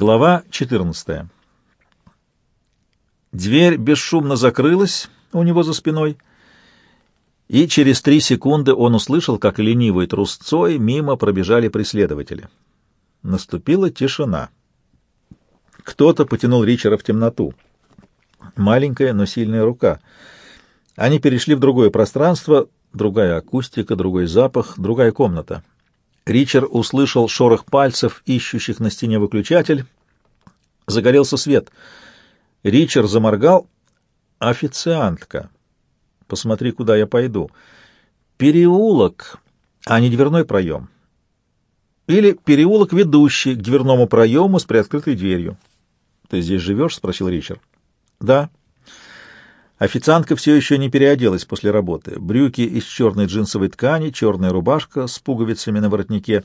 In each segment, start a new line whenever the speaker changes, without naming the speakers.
Глава 14. Дверь бесшумно закрылась у него за спиной, и через три секунды он услышал, как ленивой трусцой мимо пробежали преследователи. Наступила тишина. Кто-то потянул Ричера в темноту. Маленькая, но сильная рука. Они перешли в другое пространство, другая акустика, другой запах, другая комната. Ричард услышал шорох пальцев, ищущих на стене выключатель. Загорелся свет. Ричард заморгал. «Официантка. Посмотри, куда я пойду. Переулок, а не дверной проем. Или переулок, ведущий к дверному проему с приоткрытой дверью». «Ты здесь живешь?» — спросил Ричард. «Да». Официантка все еще не переоделась после работы. Брюки из черной джинсовой ткани, черная рубашка с пуговицами на воротнике,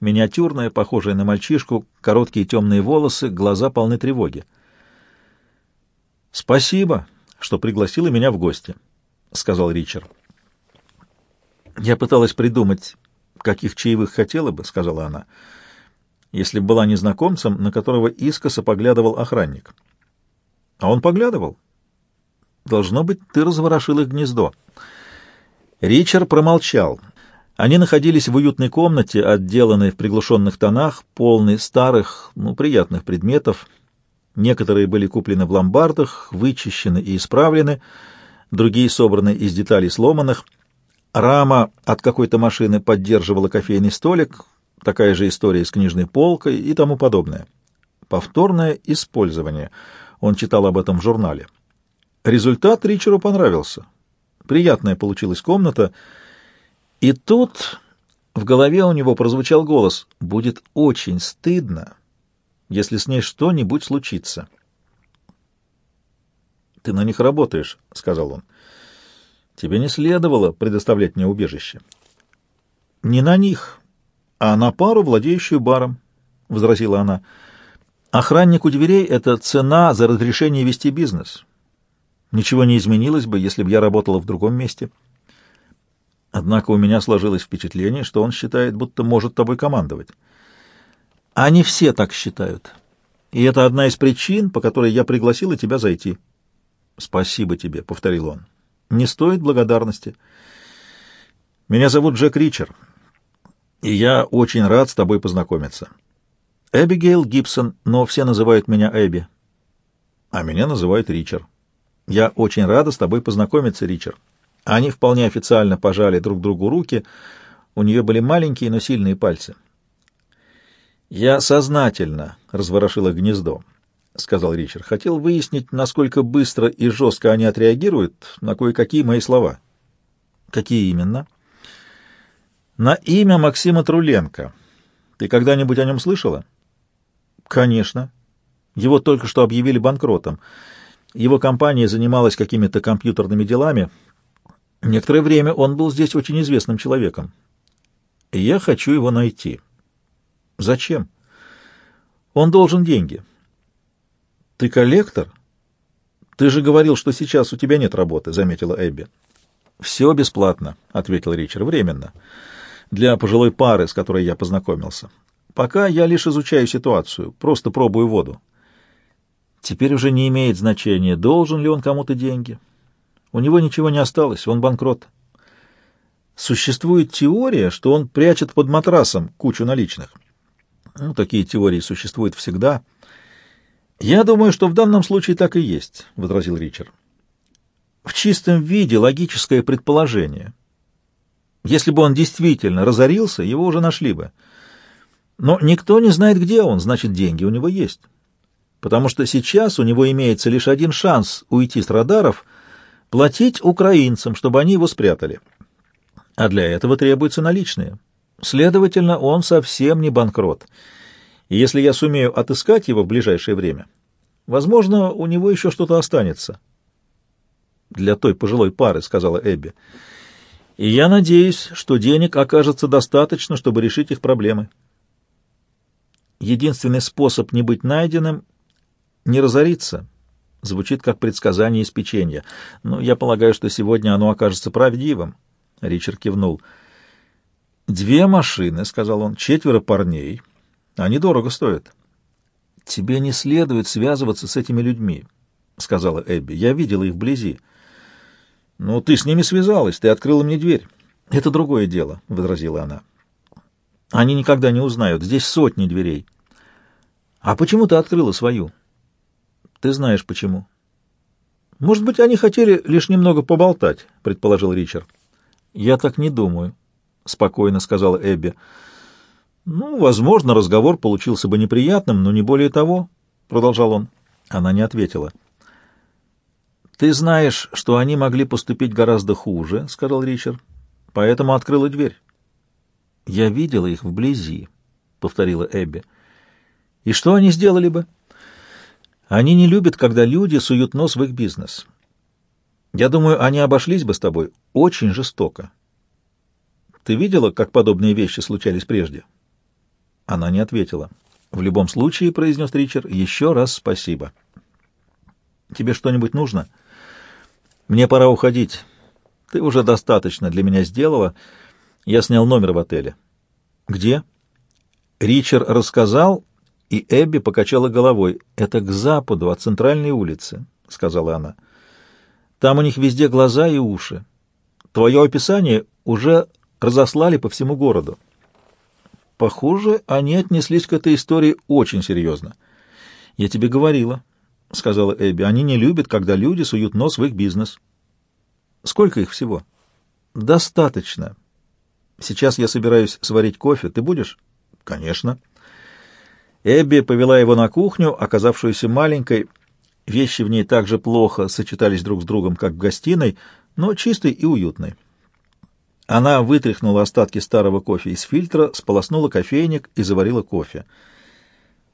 миниатюрная, похожая на мальчишку, короткие темные волосы, глаза полны тревоги. «Спасибо, что пригласила меня в гости», — сказал Ричард. «Я пыталась придумать, каких чаевых хотела бы», — сказала она, — «если бы была незнакомцем, на которого искоса поглядывал охранник». «А он поглядывал?» Должно быть, ты разворошил их гнездо. Ричард промолчал. Они находились в уютной комнате, отделанной в приглушенных тонах, полной старых, ну, приятных предметов. Некоторые были куплены в ломбардах, вычищены и исправлены, другие собраны из деталей сломанных. Рама от какой-то машины поддерживала кофейный столик, такая же история с книжной полкой и тому подобное. Повторное использование. Он читал об этом в журнале. Результат Ричеру понравился. Приятная получилась комната. И тут в голове у него прозвучал голос «Будет очень стыдно, если с ней что-нибудь случится». «Ты на них работаешь», — сказал он. «Тебе не следовало предоставлять мне убежище». «Не на них, а на пару, владеющую баром», — возразила она. «Охранник у дверей — это цена за разрешение вести бизнес». Ничего не изменилось бы, если бы я работала в другом месте. Однако у меня сложилось впечатление, что он считает, будто может тобой командовать. Они все так считают. И это одна из причин, по которой я пригласила тебя зайти. Спасибо тебе, — повторил он. Не стоит благодарности. Меня зовут Джек Ричер, и я очень рад с тобой познакомиться. Эбигейл Гибсон, но все называют меня Эбби. А меня называют Ричард. Я очень рада с тобой познакомиться, Ричард. Они вполне официально пожали друг другу руки. У нее были маленькие, но сильные пальцы. Я сознательно разворошила гнездо, сказал Ричард. Хотел выяснить, насколько быстро и жестко они отреагируют на кое-какие мои слова. Какие именно? На имя Максима Труленко. Ты когда-нибудь о нем слышала? Конечно. Его только что объявили банкротом. Его компания занималась какими-то компьютерными делами. Некоторое время он был здесь очень известным человеком. Я хочу его найти. Зачем? Он должен деньги. Ты коллектор? Ты же говорил, что сейчас у тебя нет работы, заметила Эбби. Все бесплатно, ответил Ричард, временно. Для пожилой пары, с которой я познакомился. Пока я лишь изучаю ситуацию, просто пробую воду. Теперь уже не имеет значения, должен ли он кому-то деньги. У него ничего не осталось, он банкрот. Существует теория, что он прячет под матрасом кучу наличных. Ну, такие теории существуют всегда. Я думаю, что в данном случае так и есть, — возразил Ричард. В чистом виде логическое предположение. Если бы он действительно разорился, его уже нашли бы. Но никто не знает, где он, значит, деньги у него есть потому что сейчас у него имеется лишь один шанс уйти с радаров — платить украинцам, чтобы они его спрятали. А для этого требуются наличные. Следовательно, он совсем не банкрот. И если я сумею отыскать его в ближайшее время, возможно, у него еще что-то останется. «Для той пожилой пары», — сказала Эбби. «И я надеюсь, что денег окажется достаточно, чтобы решить их проблемы». Единственный способ не быть найденным не разориться. Звучит как предсказание из печенья. Но я полагаю, что сегодня оно окажется правдивым. Ричард кивнул. «Две машины», — сказал он, — «четверо парней. Они дорого стоят». «Тебе не следует связываться с этими людьми», — сказала Эбби. «Я видела их вблизи». «Ну, ты с ними связалась, ты открыла мне дверь». «Это другое дело», — возразила она. «Они никогда не узнают. Здесь сотни дверей». «А почему ты открыла свою?» «Ты знаешь, почему». «Может быть, они хотели лишь немного поболтать», — предположил Ричард. «Я так не думаю», — спокойно сказала Эбби. «Ну, возможно, разговор получился бы неприятным, но не более того», — продолжал он. Она не ответила. «Ты знаешь, что они могли поступить гораздо хуже», — сказал Ричард, — «поэтому открыла дверь». «Я видела их вблизи», — повторила Эбби. «И что они сделали бы?» «Они не любят, когда люди суют нос в их бизнес. Я думаю, они обошлись бы с тобой очень жестоко. Ты видела, как подобные вещи случались прежде?» Она не ответила. «В любом случае», — произнес Ричард, — «еще раз спасибо». «Тебе что-нибудь нужно?» «Мне пора уходить. Ты уже достаточно для меня сделала. Я снял номер в отеле». «Где?» Ричард рассказал, и Эбби покачала головой. «Это к западу, от центральной улицы», — сказала она. «Там у них везде глаза и уши. Твое описание уже разослали по всему городу». Похоже, они отнеслись к этой истории очень серьезно. «Я тебе говорила», — сказала Эбби, — «они не любят, когда люди суют нос в их бизнес». «Сколько их всего?» «Достаточно. Сейчас я собираюсь сварить кофе. Ты будешь?» «Конечно». Эбби повела его на кухню, оказавшуюся маленькой. Вещи в ней так же плохо сочетались друг с другом, как в гостиной, но чистой и уютной. Она вытряхнула остатки старого кофе из фильтра, сполоснула кофейник и заварила кофе.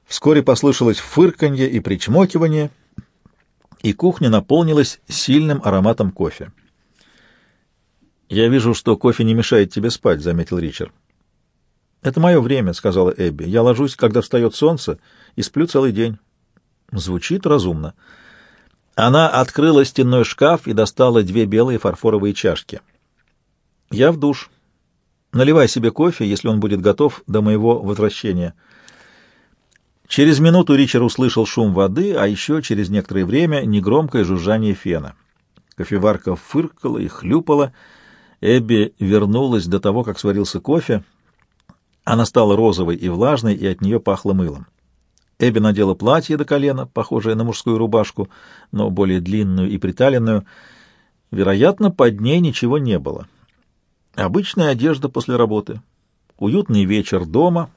Вскоре послышалось фырканье и причмокивание, и кухня наполнилась сильным ароматом кофе. «Я вижу, что кофе не мешает тебе спать», — заметил Ричард. «Это мое время», — сказала Эбби. «Я ложусь, когда встает солнце, и сплю целый день». Звучит разумно. Она открыла стенной шкаф и достала две белые фарфоровые чашки — я в душ. Наливай себе кофе, если он будет готов до моего возвращения. Через минуту Ричард услышал шум воды, а еще через некоторое время негромкое жужжание фена. Кофеварка фыркала и хлюпала. Эбби вернулась до того, как сварился кофе. Она стала розовой и влажной, и от нее пахло мылом. Эбби надела платье до колена, похожее на мужскую рубашку, но более длинную и приталенную. Вероятно, под ней ничего не было. Обычная одежда после работы. Уютный вечер дома.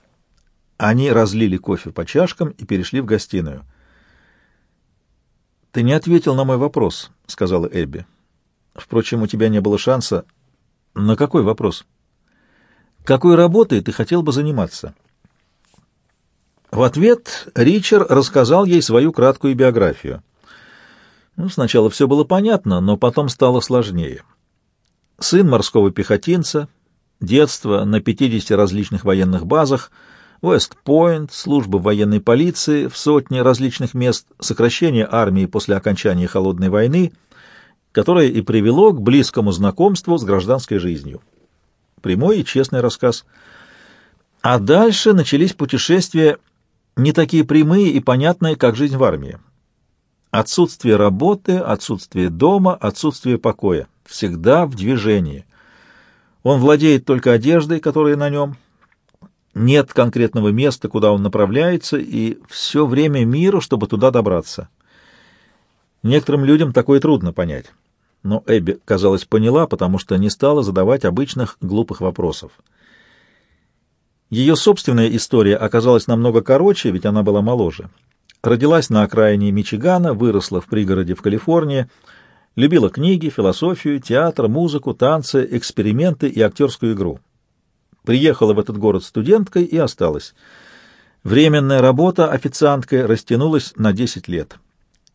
Они разлили кофе по чашкам и перешли в гостиную. «Ты не ответил на мой вопрос», — сказала Эбби. «Впрочем, у тебя не было шанса». «На какой вопрос?» «Какой работой ты хотел бы заниматься?» В ответ Ричард рассказал ей свою краткую биографию. Ну, сначала все было понятно, но потом стало сложнее сын морского пехотинца, детство на 50 различных военных базах, Вест-Пойнт, служба военной полиции в сотне различных мест, сокращение армии после окончания Холодной войны, которое и привело к близкому знакомству с гражданской жизнью. Прямой и честный рассказ. А дальше начались путешествия не такие прямые и понятные, как жизнь в армии. Отсутствие работы, отсутствие дома, отсутствие покоя всегда в движении. Он владеет только одеждой, которая на нем. Нет конкретного места, куда он направляется, и все время миру, чтобы туда добраться. Некоторым людям такое трудно понять. Но Эбби, казалось, поняла, потому что не стала задавать обычных глупых вопросов. Ее собственная история оказалась намного короче, ведь она была моложе. Родилась на окраине Мичигана, выросла в пригороде в Калифорнии — Любила книги, философию, театр, музыку, танцы, эксперименты и актерскую игру. Приехала в этот город студенткой и осталась. Временная работа официанткой растянулась на 10 лет.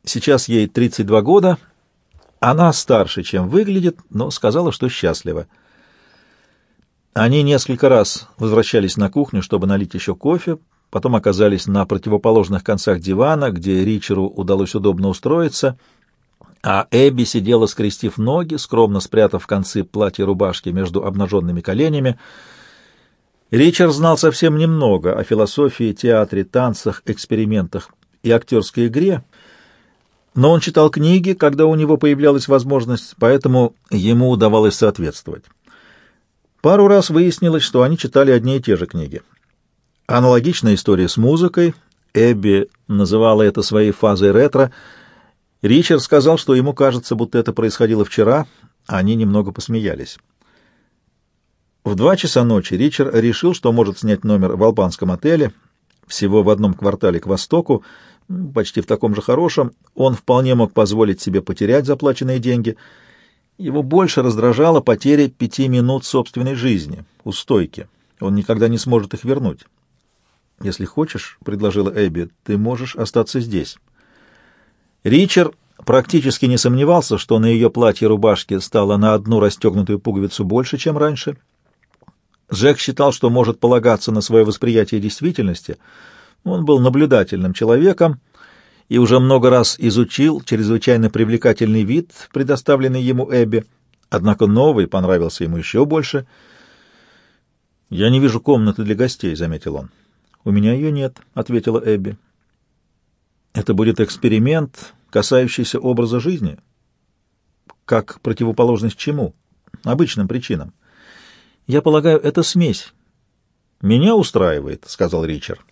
Сейчас ей 32 года. Она старше, чем выглядит, но сказала, что счастлива. Они несколько раз возвращались на кухню, чтобы налить еще кофе, потом оказались на противоположных концах дивана, где Ричеру удалось удобно устроиться — а Эбби сидела, скрестив ноги, скромно спрятав концы платья рубашки между обнаженными коленями. Ричард знал совсем немного о философии, театре, танцах, экспериментах и актерской игре, но он читал книги, когда у него появлялась возможность, поэтому ему удавалось соответствовать. Пару раз выяснилось, что они читали одни и те же книги. Аналогичная история с музыкой. Эбби называла это своей фазой ретро. Ричард сказал, что ему кажется, будто это происходило вчера. Они немного посмеялись. В два часа ночи Ричард решил, что может снять номер в албанском отеле, всего в одном квартале к востоку, почти в таком же хорошем. Он вполне мог позволить себе потерять заплаченные деньги. Его больше раздражала потеря пяти минут собственной жизни у стойки. Он никогда не сможет их вернуть. «Если хочешь, — предложила Эбби, — ты можешь остаться здесь». Ричард практически не сомневался, что на ее платье-рубашке стало на одну расстегнутую пуговицу больше, чем раньше — Джек считал, что может полагаться на свое восприятие действительности. Он был наблюдательным человеком и уже много раз изучил чрезвычайно привлекательный вид, предоставленный ему Эбби, однако новый понравился ему еще больше. «Я не вижу комнаты для гостей», — заметил он. «У меня ее нет», — ответила Эбби. «Это будет эксперимент, касающийся образа жизни». «Как противоположность чему?» «Обычным причинам». Я полагаю, это смесь. Меня устраивает, сказал Ричард.